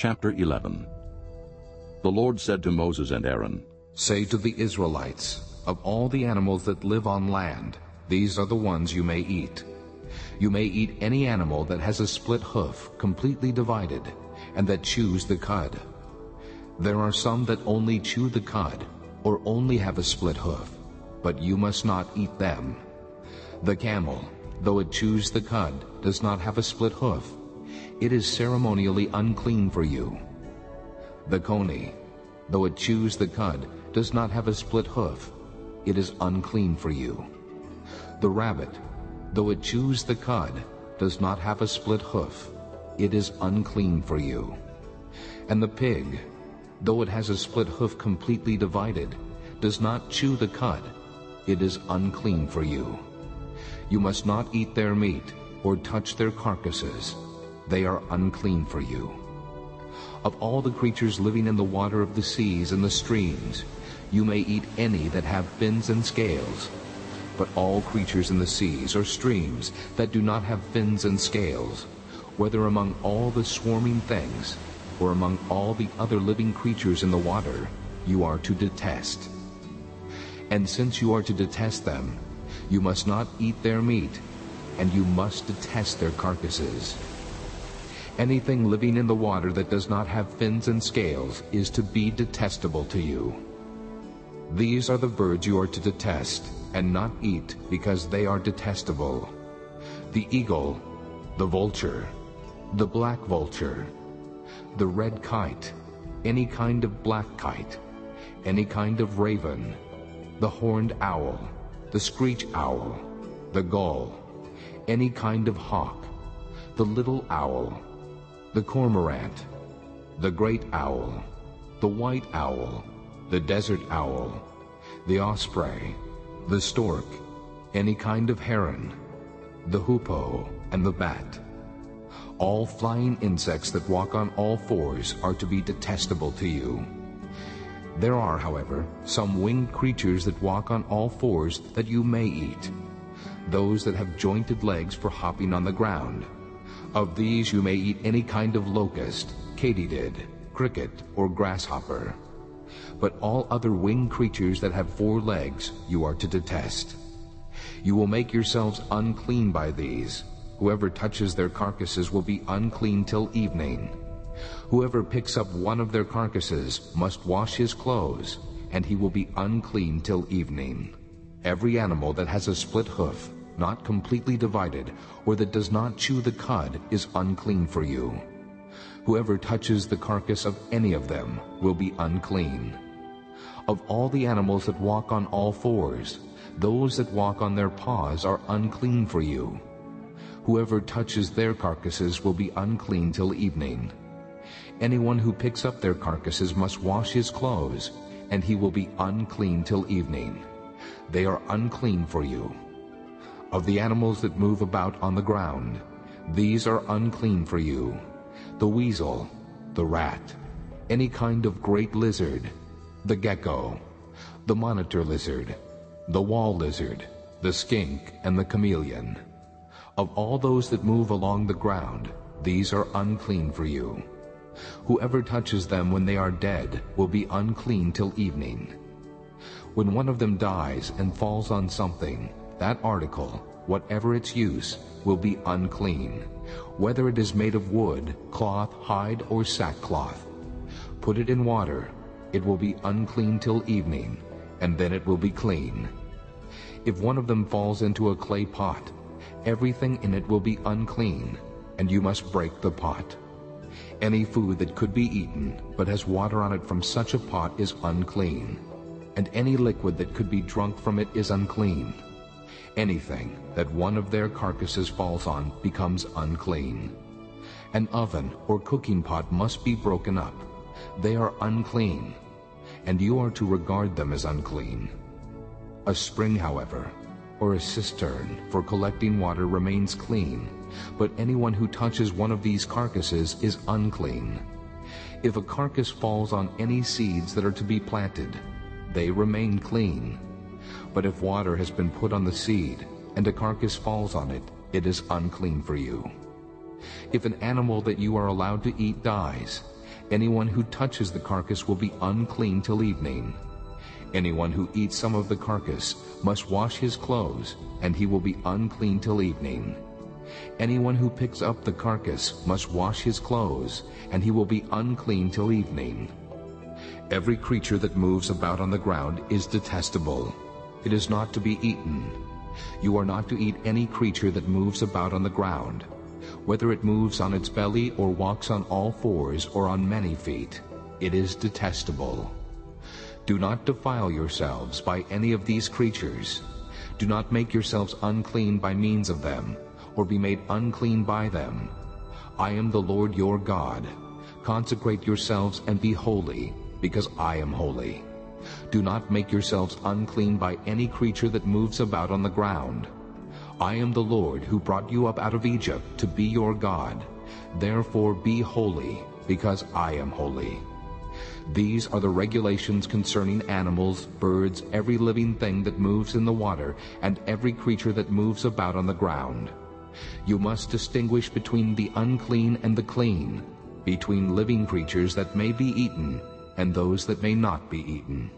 Chapter 11 The Lord said to Moses and Aaron, Say to the Israelites, Of all the animals that live on land, these are the ones you may eat. You may eat any animal that has a split hoof, completely divided, and that chews the cud. There are some that only chew the cud, or only have a split hoof, but you must not eat them. The camel, though it chews the cud, does not have a split hoof. It is ceremonially unclean for you. The coney, though it chews the cud, does not have a split hoof. It is unclean for you. The rabbit, though it chews the cud, does not have a split hoof. It is unclean for you. And the pig, though it has a split hoof completely divided, does not chew the cud. It is unclean for you. You must not eat their meat or touch their carcasses they are unclean for you. Of all the creatures living in the water of the seas and the streams, you may eat any that have fins and scales. But all creatures in the seas or streams that do not have fins and scales, whether among all the swarming things or among all the other living creatures in the water, you are to detest. And since you are to detest them, you must not eat their meat, and you must detest their carcasses. Anything living in the water that does not have fins and scales is to be detestable to you. These are the birds you are to detest and not eat because they are detestable. The eagle, the vulture, the black vulture, the red kite, any kind of black kite, any kind of raven, the horned owl, the screech owl, the gull, any kind of hawk, the little owl, the cormorant, the great owl, the white owl, the desert owl, the osprey, the stork, any kind of heron, the hoopoe, and the bat. All flying insects that walk on all fours are to be detestable to you. There are, however, some winged creatures that walk on all fours that you may eat, those that have jointed legs for hopping on the ground, of these you may eat any kind of locust, katydid, cricket, or grasshopper. But all other winged creatures that have four legs you are to detest. You will make yourselves unclean by these. Whoever touches their carcasses will be unclean till evening. Whoever picks up one of their carcasses must wash his clothes, and he will be unclean till evening. Every animal that has a split hoof, not completely divided, or that does not chew the cud, is unclean for you. Whoever touches the carcass of any of them will be unclean. Of all the animals that walk on all fours, those that walk on their paws are unclean for you. Whoever touches their carcasses will be unclean till evening. Anyone who picks up their carcasses must wash his clothes, and he will be unclean till evening. They are unclean for you. Of the animals that move about on the ground, these are unclean for you. The weasel, the rat, any kind of great lizard, the gecko, the monitor lizard, the wall lizard, the skink, and the chameleon. Of all those that move along the ground, these are unclean for you. Whoever touches them when they are dead will be unclean till evening. When one of them dies and falls on something, that article, whatever its use, will be unclean, whether it is made of wood, cloth, hide, or sackcloth. Put it in water, it will be unclean till evening, and then it will be clean. If one of them falls into a clay pot, everything in it will be unclean, and you must break the pot. Any food that could be eaten, but has water on it from such a pot is unclean, and any liquid that could be drunk from it is unclean. Anything that one of their carcasses falls on becomes unclean. An oven or cooking pot must be broken up. They are unclean, and you are to regard them as unclean. A spring, however, or a cistern for collecting water remains clean, but anyone who touches one of these carcasses is unclean. If a carcass falls on any seeds that are to be planted, they remain clean. But if water has been put on the seed, and a carcass falls on it, it is unclean for you. If an animal that you are allowed to eat dies, Anyone who touches the carcass will be unclean till evening. Anyone who eats some of the carcass must wash his clothes, and he will be unclean till evening. Anyone who picks up the carcass must wash his clothes, and he will be unclean till evening. Every creature that moves about on the ground is detestable. It is not to be eaten. You are not to eat any creature that moves about on the ground, whether it moves on its belly or walks on all fours or on many feet. It is detestable. Do not defile yourselves by any of these creatures. Do not make yourselves unclean by means of them, or be made unclean by them. I am the Lord your God. Consecrate yourselves and be holy, because I am holy. Do not make yourselves unclean by any creature that moves about on the ground. I am the Lord who brought you up out of Egypt to be your God. Therefore be holy, because I am holy. These are the regulations concerning animals, birds, every living thing that moves in the water, and every creature that moves about on the ground. You must distinguish between the unclean and the clean, between living creatures that may be eaten and those that may not be eaten.